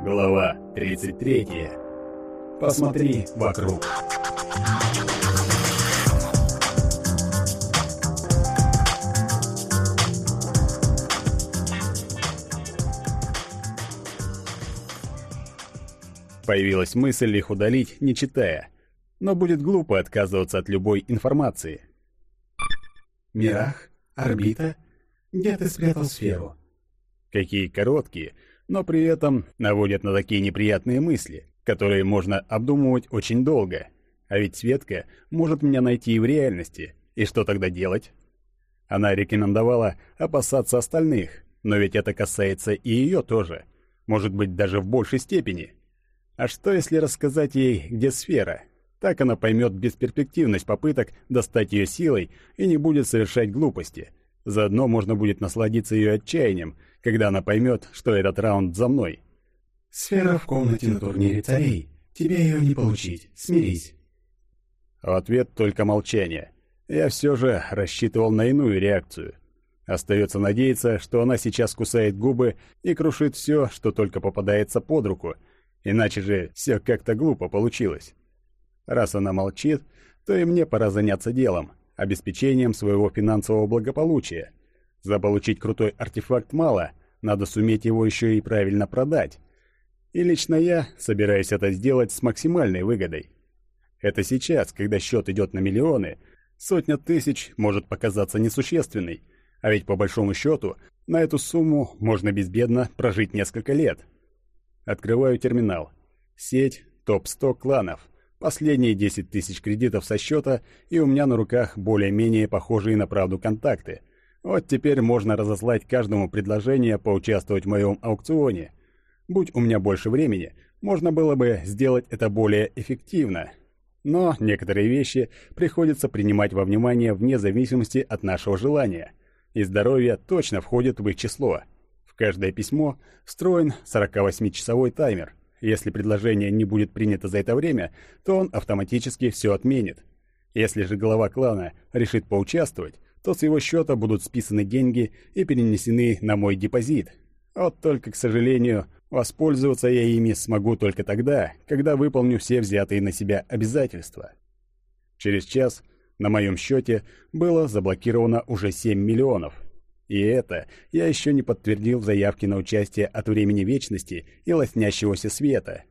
Глава 33. Посмотри вокруг. Появилась мысль их удалить, не читая. Но будет глупо отказываться от любой информации. «Мирах? Орбита? Где ты спрятал сферу?» Какие короткие, но при этом наводят на такие неприятные мысли, которые можно обдумывать очень долго. А ведь Светка может меня найти и в реальности. И что тогда делать? Она рекомендовала опасаться остальных, но ведь это касается и ее тоже. Может быть, даже в большей степени. А что, если рассказать ей, где сфера? Так она поймет бесперспективность попыток достать ее силой и не будет совершать глупости. Заодно можно будет насладиться ее отчаянием, когда она поймет, что этот раунд за мной. «Сфера в комнате на турнире царей. Тебе ее не получить. Смирись». В ответ только молчание. Я все же рассчитывал на иную реакцию. Остается надеяться, что она сейчас кусает губы и крушит все, что только попадается под руку, иначе же все как-то глупо получилось. Раз она молчит, то и мне пора заняться делом, обеспечением своего финансового благополучия. Заполучить крутой артефакт мало, надо суметь его еще и правильно продать. И лично я собираюсь это сделать с максимальной выгодой. Это сейчас, когда счет идет на миллионы, сотня тысяч может показаться несущественной, а ведь по большому счету на эту сумму можно безбедно прожить несколько лет. Открываю терминал. Сеть топ-100 кланов. Последние 10 тысяч кредитов со счета, и у меня на руках более-менее похожие на правду контакты. Вот теперь можно разослать каждому предложение поучаствовать в моем аукционе. Будь у меня больше времени, можно было бы сделать это более эффективно. Но некоторые вещи приходится принимать во внимание вне зависимости от нашего желания. И здоровье точно входит в их число. В каждое письмо встроен 48-часовой таймер. Если предложение не будет принято за это время, то он автоматически все отменит. Если же глава клана решит поучаствовать, то с его счета будут списаны деньги и перенесены на мой депозит. Вот только, к сожалению, воспользоваться я ими смогу только тогда, когда выполню все взятые на себя обязательства. Через час на моем счете было заблокировано уже 7 миллионов. И это я еще не подтвердил в заявке на участие от времени вечности и лоснящегося света.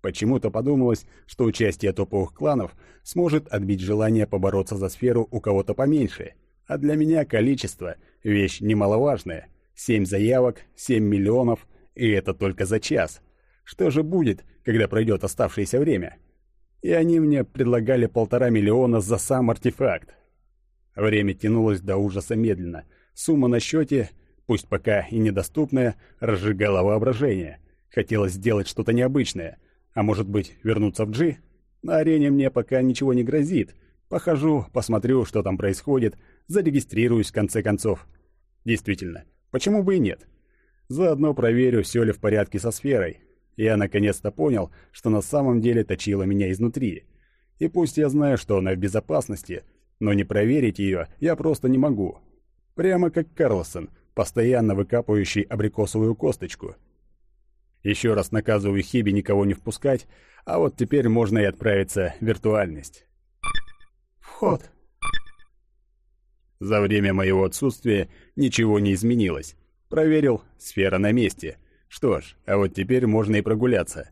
Почему-то подумалось, что участие топовых кланов сможет отбить желание побороться за сферу у кого-то поменьше – а для меня количество – вещь немаловажная. Семь заявок, семь миллионов, и это только за час. Что же будет, когда пройдет оставшееся время? И они мне предлагали полтора миллиона за сам артефакт. Время тянулось до ужаса медленно. Сумма на счете, пусть пока и недоступная, разжигала воображение. Хотелось сделать что-то необычное. А может быть, вернуться в G? На арене мне пока ничего не грозит. Похожу, посмотрю, что там происходит – зарегистрируюсь в конце концов. Действительно, почему бы и нет? Заодно проверю, все ли в порядке со сферой. Я наконец-то понял, что на самом деле точила меня изнутри. И пусть я знаю, что она в безопасности, но не проверить ее я просто не могу. Прямо как Карлсон, постоянно выкапывающий абрикосовую косточку. Еще раз наказываю Хиби никого не впускать, а вот теперь можно и отправиться в виртуальность. «Вход», за время моего отсутствия ничего не изменилось. Проверил, сфера на месте. Что ж, а вот теперь можно и прогуляться.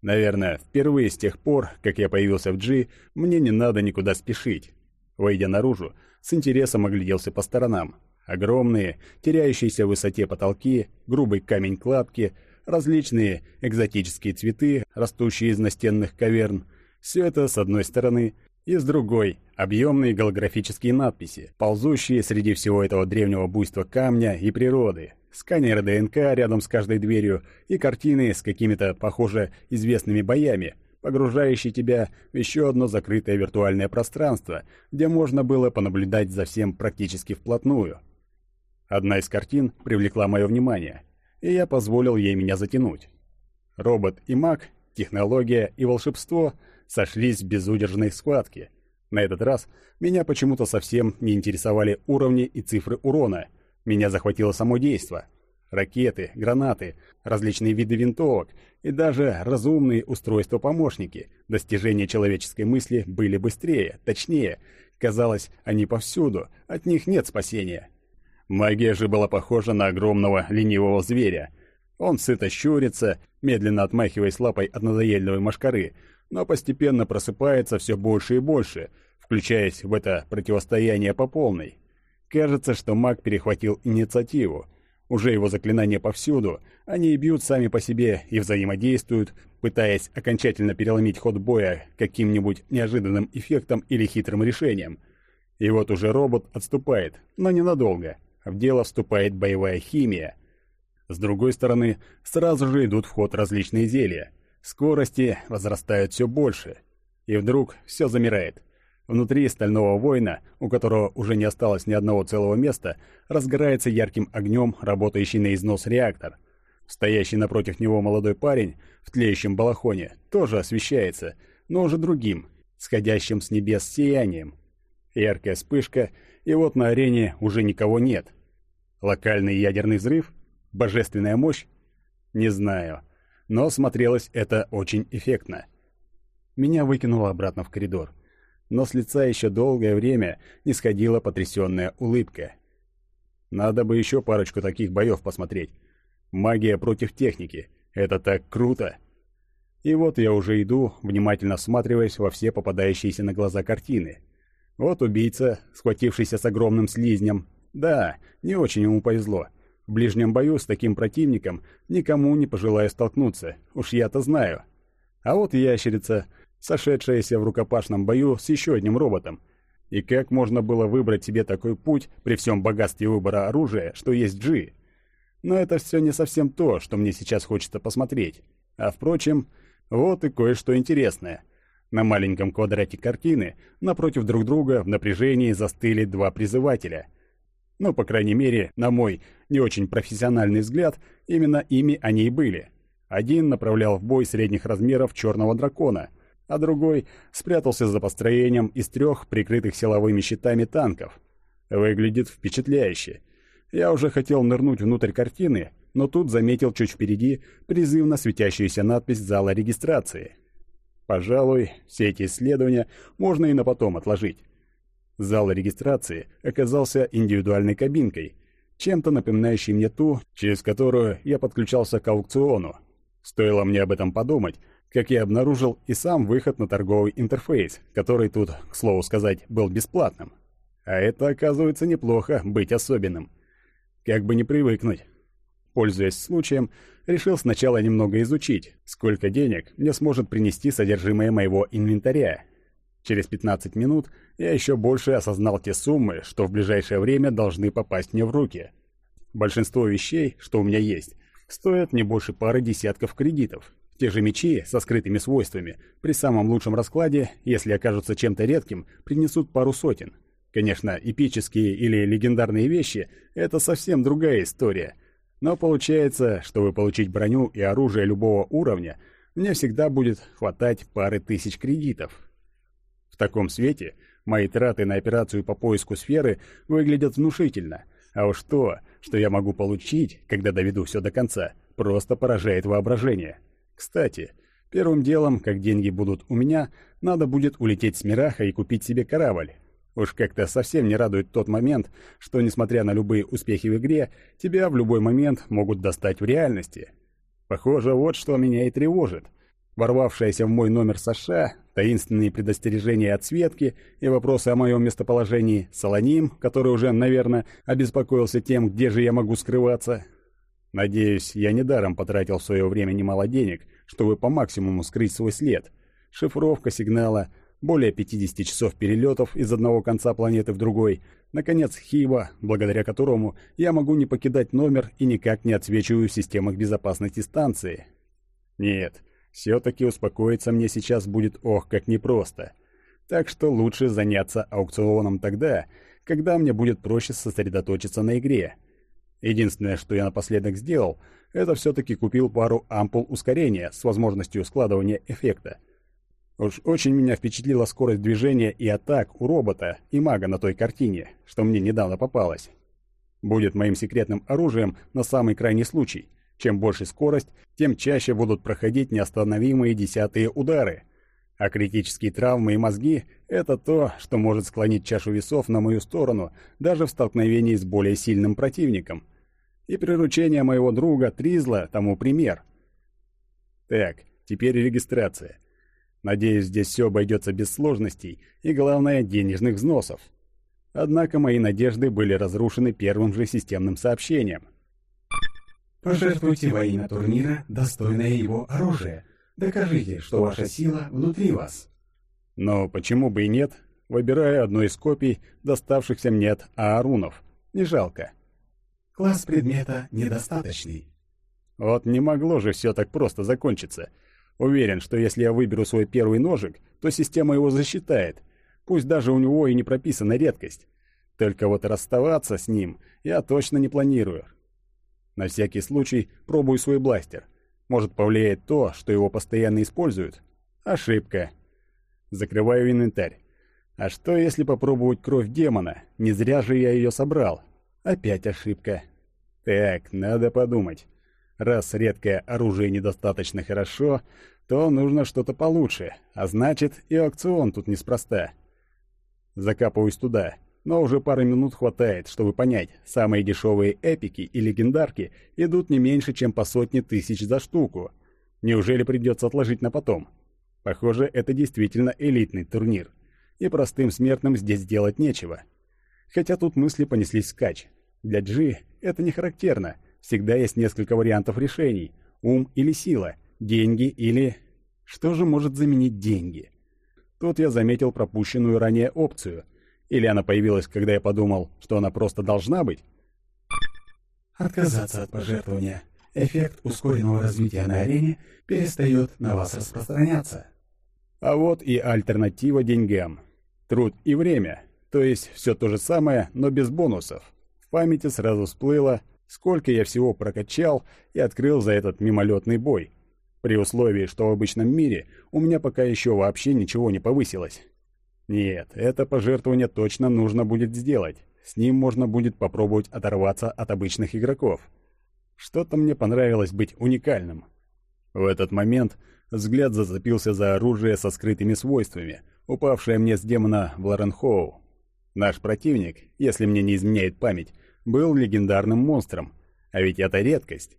Наверное, впервые с тех пор, как я появился в G, мне не надо никуда спешить. Выйдя наружу, с интересом огляделся по сторонам. Огромные, теряющиеся в высоте потолки, грубый камень кладки, различные экзотические цветы, растущие из настенных каверн. Все это, с одной стороны, и с другой – объемные голографические надписи, ползущие среди всего этого древнего буйства камня и природы, сканеры ДНК рядом с каждой дверью и картины с какими-то, похоже, известными боями, погружающие тебя в еще одно закрытое виртуальное пространство, где можно было понаблюдать за всем практически вплотную. Одна из картин привлекла мое внимание, и я позволил ей меня затянуть. Робот и маг, технология и волшебство – сошлись в безудержной схватке. На этот раз меня почему-то совсем не интересовали уровни и цифры урона. Меня захватило само действо. ракеты, гранаты, различные виды винтовок и даже разумные устройства-помощники. Достижения человеческой мысли были быстрее, точнее. Казалось, они повсюду, от них нет спасения. Магия же была похожа на огромного ленивого зверя. Он сыто щурится, медленно отмахиваясь лапой от надоедливой мошкары, но постепенно просыпается все больше и больше, включаясь в это противостояние по полной. Кажется, что маг перехватил инициативу. Уже его заклинания повсюду, они бьют сами по себе и взаимодействуют, пытаясь окончательно переломить ход боя каким-нибудь неожиданным эффектом или хитрым решением. И вот уже робот отступает, но ненадолго. В дело вступает боевая химия. С другой стороны, сразу же идут в ход различные зелья. Скорости возрастают все больше. И вдруг все замирает. Внутри стального воина, у которого уже не осталось ни одного целого места, разгорается ярким огнем работающий на износ реактор. Стоящий напротив него молодой парень в тлеющем балахоне тоже освещается, но уже другим, сходящим с небес сиянием. Яркая вспышка, и вот на арене уже никого нет. Локальный ядерный взрыв? Божественная мощь? Не знаю. Но смотрелось это очень эффектно. Меня выкинуло обратно в коридор но с лица еще долгое время не сходила потрясенная улыбка. Надо бы еще парочку таких боев посмотреть. Магия против техники. Это так круто! И вот я уже иду, внимательно всматриваясь во все попадающиеся на глаза картины. Вот убийца, схватившийся с огромным слизнем. Да, не очень ему повезло. В ближнем бою с таким противником никому не пожелаю столкнуться, уж я-то знаю. А вот ящерица, сошедшаяся в рукопашном бою с еще одним роботом. И как можно было выбрать себе такой путь при всем богатстве выбора оружия, что есть G? Но это все не совсем то, что мне сейчас хочется посмотреть. А впрочем, вот и кое-что интересное. На маленьком квадрате картины напротив друг друга в напряжении застыли два призывателя. Ну, по крайней мере, на мой не очень профессиональный взгляд, именно ими они и были. Один направлял в бой средних размеров черного дракона — а другой спрятался за построением из трех прикрытых силовыми щитами танков. Выглядит впечатляюще. Я уже хотел нырнуть внутрь картины, но тут заметил чуть впереди призывно светящуюся надпись зала регистрации. Пожалуй, все эти исследования можно и на потом отложить. Зал регистрации оказался индивидуальной кабинкой, чем-то напоминающей мне ту, через которую я подключался к аукциону. Стоило мне об этом подумать, как я обнаружил и сам выход на торговый интерфейс, который тут, к слову сказать, был бесплатным. А это, оказывается, неплохо быть особенным. Как бы не привыкнуть. Пользуясь случаем, решил сначала немного изучить, сколько денег мне сможет принести содержимое моего инвентаря. Через 15 минут я еще больше осознал те суммы, что в ближайшее время должны попасть мне в руки. Большинство вещей, что у меня есть, стоят не больше пары десятков кредитов, те же мечи со скрытыми свойствами, при самом лучшем раскладе, если окажутся чем-то редким, принесут пару сотен. Конечно, эпические или легендарные вещи – это совсем другая история. Но получается, чтобы получить броню и оружие любого уровня, мне всегда будет хватать пары тысяч кредитов. В таком свете мои траты на операцию по поиску сферы выглядят внушительно. А уж то, что я могу получить, когда доведу все до конца, просто поражает воображение. Кстати, первым делом, как деньги будут у меня, надо будет улететь с Мираха и купить себе корабль. Уж как-то совсем не радует тот момент, что, несмотря на любые успехи в игре, тебя в любой момент могут достать в реальности. Похоже, вот что меня и тревожит. Ворвавшаяся в мой номер США, таинственные предостережения от Светки и вопросы о моем местоположении, Солоним, который уже, наверное, обеспокоился тем, где же я могу скрываться, Надеюсь, я недаром потратил в свое время немало денег, чтобы по максимуму скрыть свой след. Шифровка сигнала, более 50 часов перелетов из одного конца планеты в другой, наконец, Хива, благодаря которому я могу не покидать номер и никак не отсвечиваю в системах безопасности станции. Нет, все-таки успокоиться мне сейчас будет ох как непросто. Так что лучше заняться аукционом тогда, когда мне будет проще сосредоточиться на игре. Единственное, что я напоследок сделал, это все-таки купил пару ампул ускорения с возможностью складывания эффекта. Уж очень меня впечатлила скорость движения и атак у робота и мага на той картине, что мне недавно попалась. Будет моим секретным оружием на самый крайний случай. Чем больше скорость, тем чаще будут проходить неостановимые десятые удары. А критические травмы и мозги — это то, что может склонить чашу весов на мою сторону даже в столкновении с более сильным противником. И приручение моего друга Тризла тому пример. Так, теперь регистрация. Надеюсь, здесь все обойдется без сложностей и, главное, денежных взносов. Однако мои надежды были разрушены первым же системным сообщением. Пожертвуйте во имя турнира достойное его оружие. Докажите, что ваша сила внутри вас. Но почему бы и нет? Выбираю одну из копий, доставшихся мне от Аарунов. Не жалко. Класс предмета недостаточный. Вот не могло же все так просто закончиться. Уверен, что если я выберу свой первый ножик, то система его засчитает, Пусть даже у него и не прописана редкость. Только вот расставаться с ним я точно не планирую. На всякий случай пробую свой бластер. Может повлияет то, что его постоянно используют? Ошибка. Закрываю инвентарь. А что, если попробовать кровь демона? Не зря же я ее собрал. Опять ошибка. Так, надо подумать. Раз редкое оружие недостаточно хорошо, то нужно что-то получше, а значит и аукцион тут неспроста. Закапываюсь туда, но уже пары минут хватает, чтобы понять, самые дешевые эпики и легендарки идут не меньше, чем по сотне тысяч за штуку. Неужели придется отложить на потом? Похоже, это действительно элитный турнир. И простым смертным здесь делать нечего. Хотя тут мысли понеслись скач. Для Джи это не характерно. Всегда есть несколько вариантов решений. Ум или сила, деньги или... Что же может заменить деньги? Тут я заметил пропущенную ранее опцию. Или она появилась, когда я подумал, что она просто должна быть? Отказаться от пожертвования. Эффект ускоренного развития на арене перестает на вас распространяться. А вот и альтернатива деньгам. Труд и время. То есть все то же самое, но без бонусов. В памяти сразу всплыло, сколько я всего прокачал и открыл за этот мимолетный бой. При условии, что в обычном мире у меня пока еще вообще ничего не повысилось. Нет, это пожертвование точно нужно будет сделать. С ним можно будет попробовать оторваться от обычных игроков. Что-то мне понравилось быть уникальным. В этот момент взгляд зацепился за оружие со скрытыми свойствами, упавшее мне с демона в Лоренхоу. Наш противник, если мне не изменяет память, был легендарным монстром, а ведь это редкость.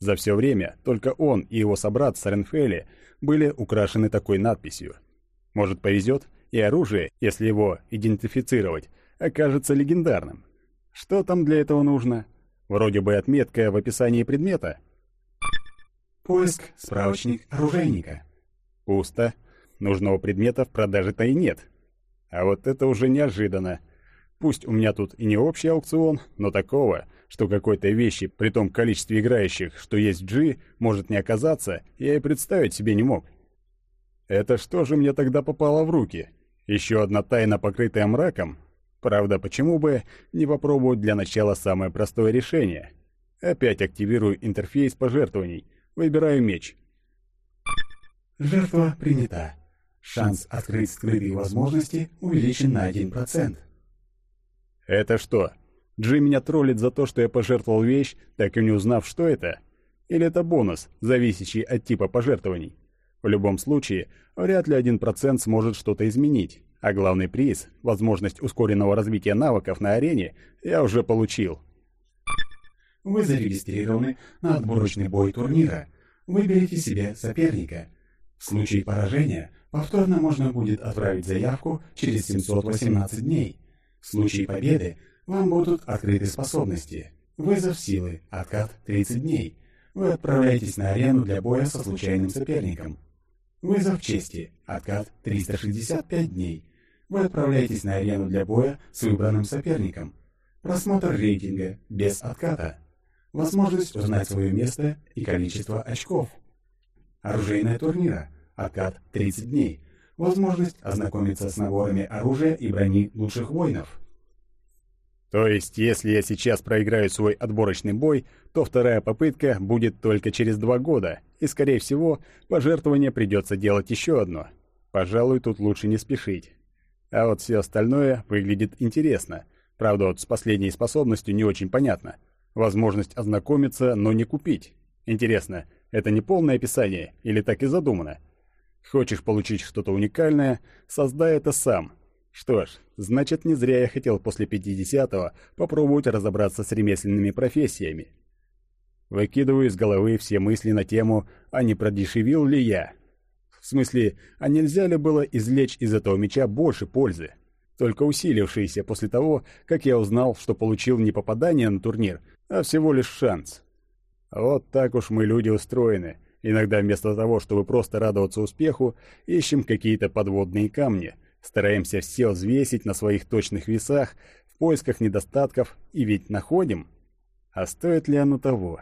За все время только он и его собрат Саренфели были украшены такой надписью. Может, повезет, и оружие, если его идентифицировать, окажется легендарным. Что там для этого нужно? Вроде бы отметка в описании предмета. Поиск, справочник оружейника. Пусто. Нужного предмета в продаже-то и нет. А вот это уже неожиданно. Пусть у меня тут и не общий аукцион, но такого, что какой-то вещи при том количестве играющих, что есть G, может не оказаться, я и представить себе не мог. Это что же мне тогда попало в руки? Еще одна тайна, покрытая мраком? Правда, почему бы не попробовать для начала самое простое решение? Опять активирую интерфейс пожертвований, выбираю меч. Жертва принята. Шанс открыть скрытые возможности увеличен на 1%. Это что, Джи меня троллит за то, что я пожертвовал вещь, так и не узнав, что это? Или это бонус, зависящий от типа пожертвований? В любом случае, вряд ли 1% сможет что-то изменить, а главный приз, возможность ускоренного развития навыков на арене, я уже получил. Вы зарегистрированы на отборочный бой турнира. Выберите себе соперника. В случае поражения повторно можно будет отправить заявку через 718 дней. В случае победы вам будут открыты способности. Вызов силы, откат 30 дней. Вы отправляетесь на арену для боя со случайным соперником. Вызов чести, откат 365 дней. Вы отправляетесь на арену для боя с выбранным соперником. Просмотр рейтинга, без отката. Возможность узнать свое место и количество очков. Оружейная турнира, откат 30 дней возможность ознакомиться с наборами оружия и брони лучших воинов. То есть, если я сейчас проиграю свой отборочный бой, то вторая попытка будет только через два года, и, скорее всего, пожертвование придется делать еще одно. Пожалуй, тут лучше не спешить. А вот все остальное выглядит интересно. Правда, вот с последней способностью не очень понятно. Возможность ознакомиться, но не купить. Интересно, это не полное описание или так и задумано? Хочешь получить что-то уникальное, создай это сам. Что ж, значит, не зря я хотел после 50-го попробовать разобраться с ремесленными профессиями. Выкидываю из головы все мысли на тему «А не продешевил ли я?». В смысле, а нельзя ли было извлечь из этого меча больше пользы? Только усилившейся после того, как я узнал, что получил не попадание на турнир, а всего лишь шанс. Вот так уж мы люди устроены. Иногда вместо того, чтобы просто радоваться успеху, ищем какие-то подводные камни, стараемся все взвесить на своих точных весах в поисках недостатков и ведь находим. А стоит ли оно того?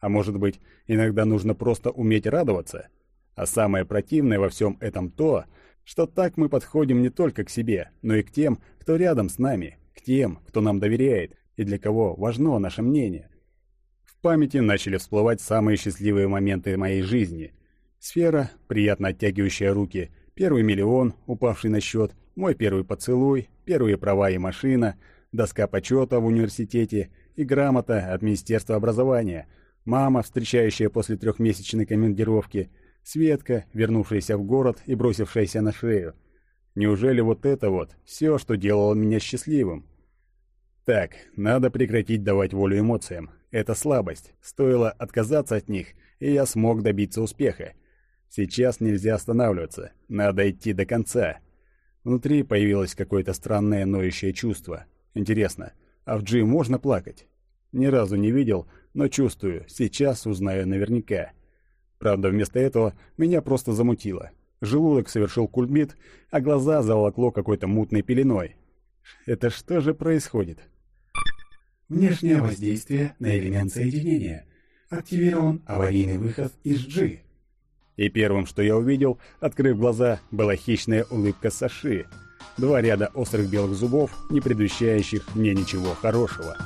А может быть, иногда нужно просто уметь радоваться? А самое противное во всем этом то, что так мы подходим не только к себе, но и к тем, кто рядом с нами, к тем, кто нам доверяет и для кого важно наше мнение. В памяти начали всплывать самые счастливые моменты моей жизни. Сфера, приятно оттягивающая руки, первый миллион, упавший на счет, мой первый поцелуй, первые права и машина, доска почета в университете и грамота от Министерства образования – мама, встречающая после трехмесячной командировки, Светка, вернувшаяся в город и бросившаяся на шею. Неужели вот это вот все, что делало меня счастливым? Так, надо прекратить давать волю эмоциям. Это слабость. Стоило отказаться от них, и я смог добиться успеха. Сейчас нельзя останавливаться. Надо идти до конца. Внутри появилось какое-то странное ноющее чувство. Интересно, а в Джи можно плакать? Ни разу не видел, но чувствую, сейчас узнаю наверняка. Правда, вместо этого меня просто замутило. Желудок совершил кульмит, а глаза заволокло какой-то мутной пеленой. Это что же происходит? Внешнее воздействие на элемент соединения. Активирован аварийный выход из G. И первым, что я увидел, открыв глаза, была хищная улыбка Саши. Два ряда острых белых зубов, не предвещающих мне ничего хорошего.